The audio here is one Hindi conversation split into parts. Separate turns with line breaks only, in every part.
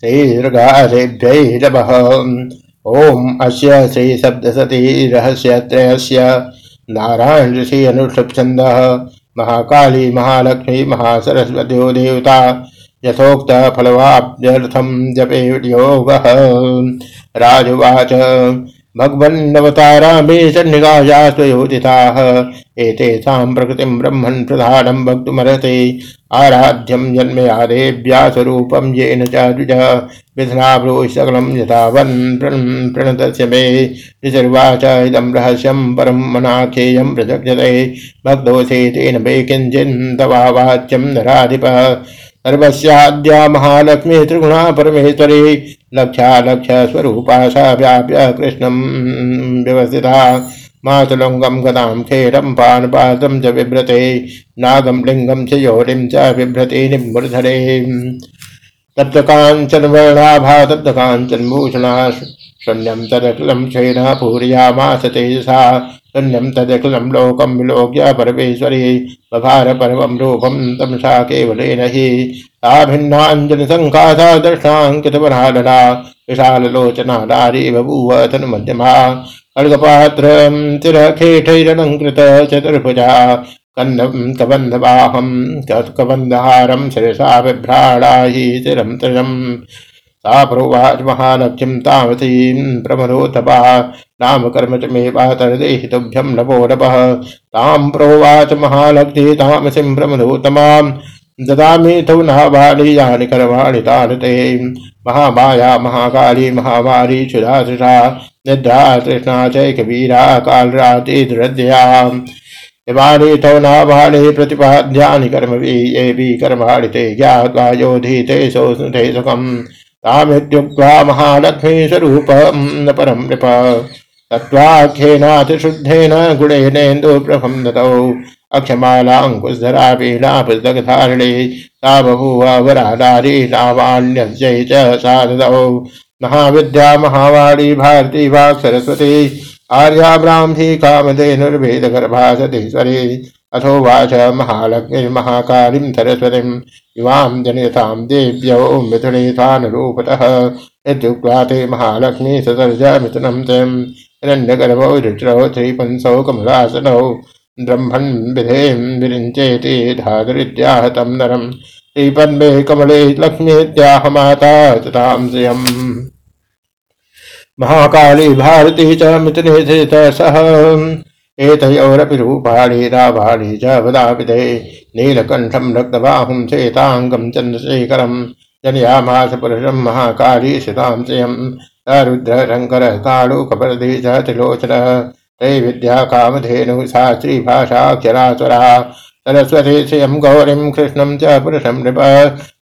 श्रीदृगारेभ्यै नमः ॐ अस्य श्रीशब्दसती रहस्यत्रयस्य नारायण ऋषि अनुष्ठुप छन्दः महाकाली, महालक्ष्मी, महासरस्वत्यो देवता। यथोक्त फलवाप्यर्थम जपे योग राजुवाच। भगवन्नवतारा मे सन्निगायास्वयोदिताः एतेषां प्रकृतिं ब्रह्मन् प्रधानं वक्तुमर्हति। आराध्यं जन्मयादेव्या स्वरूपं येन च द्विज। विधनाभ्रो सकलं यथावन् मे। ऋषिर्वाच इदं रहस्यं परं मनाख्येयं प्रजज्यते भक्तोऽसि तेन मे किञ्चिन्तवा वाच्यं नराधिपः। सर्वस्याद्या महालक्ष्मी त्रिगुणा परमेश्वरी। लक्षा लक्ष स्वरूपा सा व्याप्य कृष्णं व्यवस्थिता मातुलङ्गं गदां खेरं पानपातं च बिभ्रते, नागं लिङ्गं च योनिं च बिभ्रते निमूर्धरे तप्तकाञ्चनवर्णाभा तप्तकाञ्चनभूषणा शून्यं तदखिलं क्षयेन पूरयामास तेजसा, शून्यं तदखिलं लोकं विलोक्य परमेश्वरी, बभार परमं रूपं तमसा केवलेन हि सा भिन्नाञ्जनसङ्कासा दर्शाङ्कितवरालना विशाललोचना नारी बभूव तनुमध्यमा खड्गपात्रं चिरखेटैरलङ्कृत चतुर्भुजा कन्नं कबन्धवाहं कबन्धहारं शिरसा बिभ्राणा हि चिरं त्रयम्। सा प्रोवाच महालक्ष्मीं तामसीं प्रमदोतपा नाम कर्म च मे वातर्देहि तुभ्यं नमो नमः। तां प्रोवाच महालक्ष्मी तामसीं प्रमदोतमां ददामि तौ नावाणि यानि कर्माणि तानि महामाया, महाकाली, महामारी क्षुधासृषा निद्रा, तृष्णा, चैकवीरा कालरातिदृद्या इमानि तौ नाभानि प्रतिपाद्यानि कर्मवि, ये वि कर्माणि ते ज्ञात्वा योधीते सोऽस्नुते सुखम्। तामित्युक्त्वा महालक्ष्मी स्वरूपं न परं नृप। तत्त्वाख्येनातिशुद्धेन गुणेनेन्दुप्रभं दतौ अक्षमालाङ्कुशधरा वीणा पुस्तकधारिणी सा बभूवराधारी नामान्यस्यै च सा महाविद्या, महावाणी, भारती, वाक्, सरस्वती, आर्या, ब्राह्मी कामधेनुर्वेदगर्भा सतीश्वरी अथोवाच महालक्ष्मीर्महाकालीं सरस्वतीं युवां जनयतां देव्यौ, मिथुनेथानुरूपतः। इत्युक्त्वा ते महालक्ष्मी ससर्ज मिथुनं तं। हिरण्यगर्भौ रुचिरौ श्रीपंसौ कमलासनौ ब्रह्मन् विधें विरिञ्चेति धातुरित्याहतं नरं। श्रीपन्मे कमले लक्ष्मीत्याह माता श्रियम् महाकाली भारती च मिथुने सह एतयोरपि रूपाणि राभाणि च वदापिते। नीलकण्ठं रक्तबाहुं श्वेताङ्गं चन्द्रशेखरं। जनयामास महाकाली श्रितां श्रियं रुद्रशङ्करस्ताडुकपरदे च त्रिलोचनः ते विद्या कामधेनुः शास्त्री भाषाक्षरास्वरा सरस्वती श्रियं गौरीं कृष्णं च पुरुषं नृप।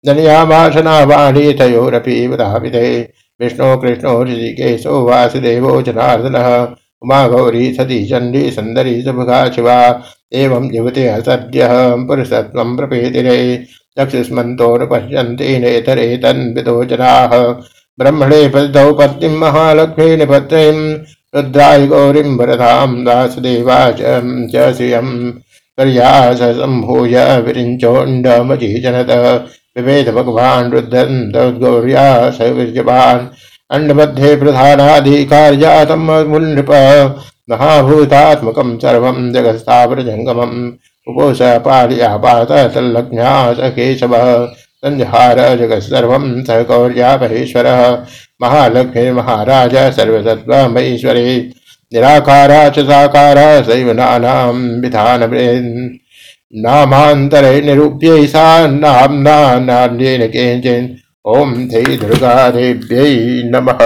जनयामासनावाणी तयोरपि वदापिते विष्णु कृष्णो ऋषिकेशो वासुदेवो जनार्दनः। उमा गौरी सती चंडी सुंदरी सुभगा शिवा। एवं युवते सद्य पुरुषत्व प्रपेतिरे चक्षुष्मन्तोनुपश्यन्ति नेतरे तन्विदो ब्रह्मणे पदौ पत्नीं महालक्ष्मी निपत्नीं रुद्राय गौरीं वरदां वासुदेवा च श्रियं कर्यास सम्भूय विरिञ्चोण्डमजीजनत विभेद भगवान् रुद्धन् गौर्या स विद्यवान् अंडमध्ये प्रधानाधिकार्यातम महाभूतात्मकं सर्वं जगत्स्थावरजङ्गमम् उपोष पालयापात तल्लग्न्या स केशवः सञ्जहार जगत्सर्वं स गौर्यापहेश्वरः महालक्ष्मीर्महाराज सर्वसत्त्वमहीश्वरे। निराकारा च साकारा सैव नानां विधान नामान्तरे निरूप्यै सा नाम्ना नान्येन दुर्गा नमः।